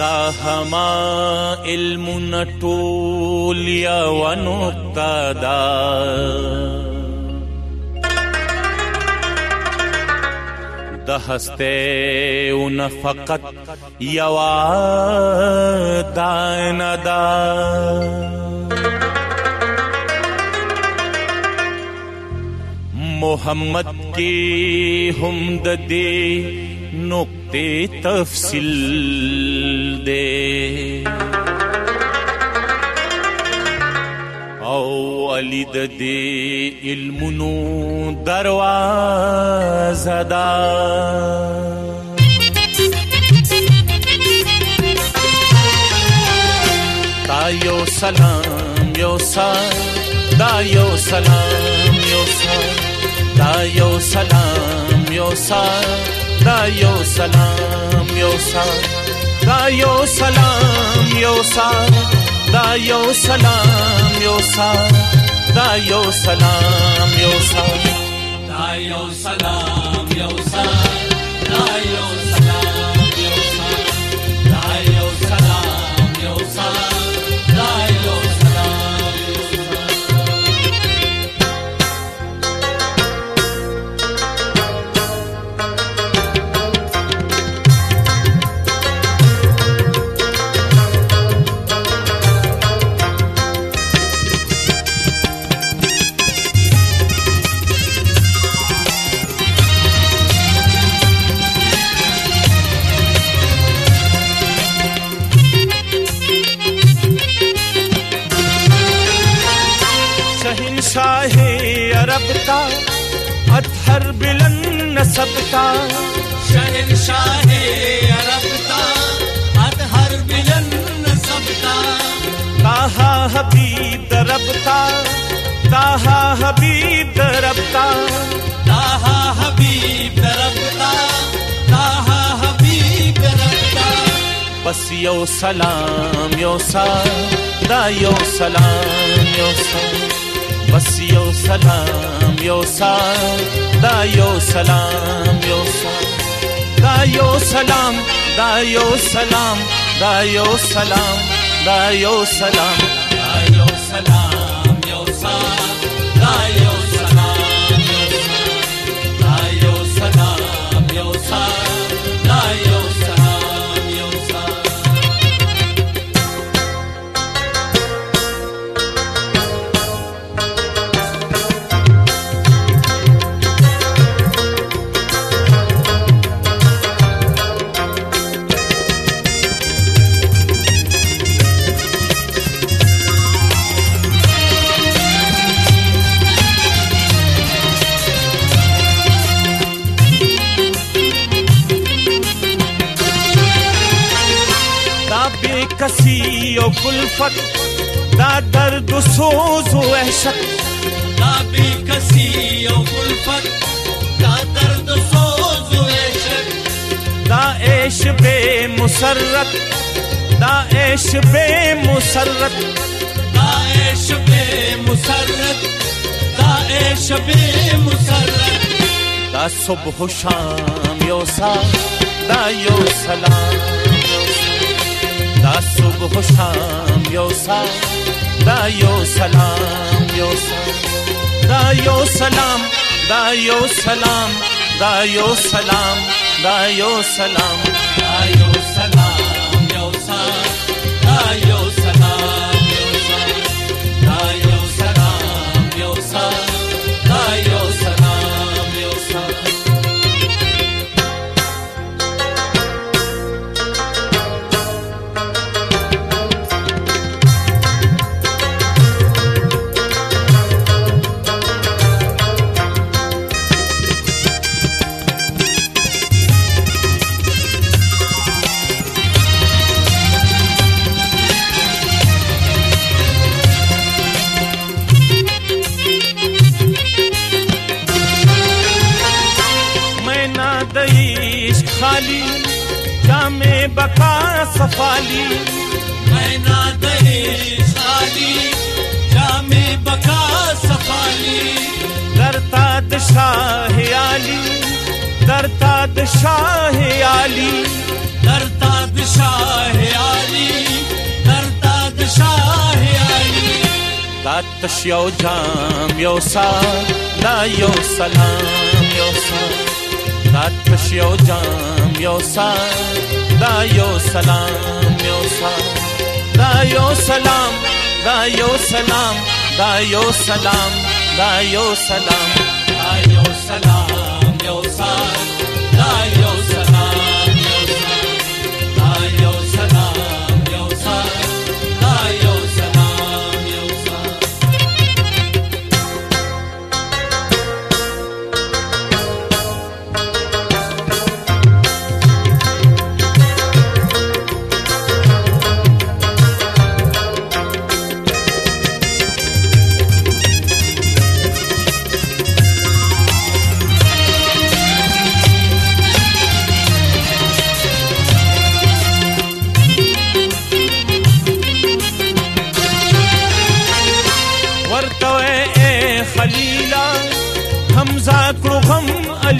دا هما علم نټول یا ونقطه دا د هسته اون فقط یوا دانه دا محمد کې هم د دې نقطې تفصیل دې او علی د دې علمونو دروازه ده دا یو سلام یو سلام دا یو سلام یو سلام دا یو سلام یو سلام دا یو سلام یو سلام دا یو سلام یو سلام دا یو سلام یو سلام دا یو سلام یو سلام دا یو سلام یو سلام دا یو अरब का अतहर बिलन नसब का शहनशाह अरब का अतहर बिलन सबका। ताहा हबीब दरब का ताहा हबीब दरब का ताहा हबीब रबता ताहा हबीब रबता। बस यो सलाम यो सा दा यो सलाम यो सा बस यो सलाम यो सा दा यो सलाम यो सा दा यो सलाम दा यो सलाम दा यो सलाम दा यो सलाम दायो सलाम यो सलाम दायो सलाम کسی و کلفت دا درد و سوز و وحشت دا بی کسی و کلفت دا درد و سوز و وحشت دا عیش بے مسرت دا عیش بے مسرت دا عیش بے مسرت دا عیش بے مسرت دا صبح و شام یو سا دا یو سلام بخوشم یا سر دا یا سلام یا سر دا یا سلام دا یا سلام دا یا سلام دا یا سلام دا یا سلام जामे बका सफ़ाली। मैना देशाली जामे बका सफाली। कराताही कर ताताही जाम यो सा जाम्यूसा यो सलाम That yo jam yo sa da yo salam yo sa da yo salam da yo salam da yo salam da yo salam. Da yo salam yo sa da yo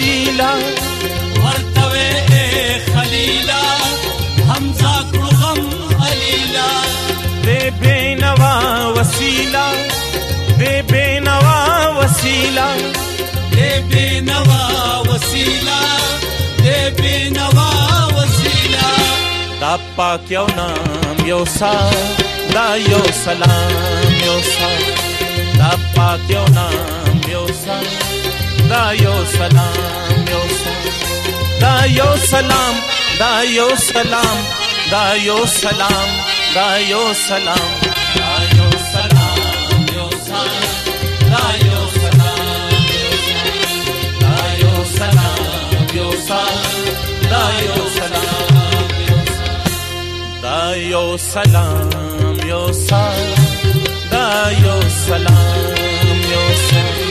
علیلا ورته اے خلیلا حمزه کړو غم علیلا دے بینوا وسیلا دے بینوا وسیلا دې بنوا وسیلا دې بنوا وسیلا دا پاک یو نام یو سا دا یو سلام یو سا۔ دا پاک یو نام یو سا۔ دا یو سلام दायो सलाम यो दायो सलाम दायो सलाम दायो सलाम दायो सलाम दायो सलाम यो दायो सलाम दायो सलाम यो दायो सलाम दायो सलाम यो दायो सलाम यो सलाम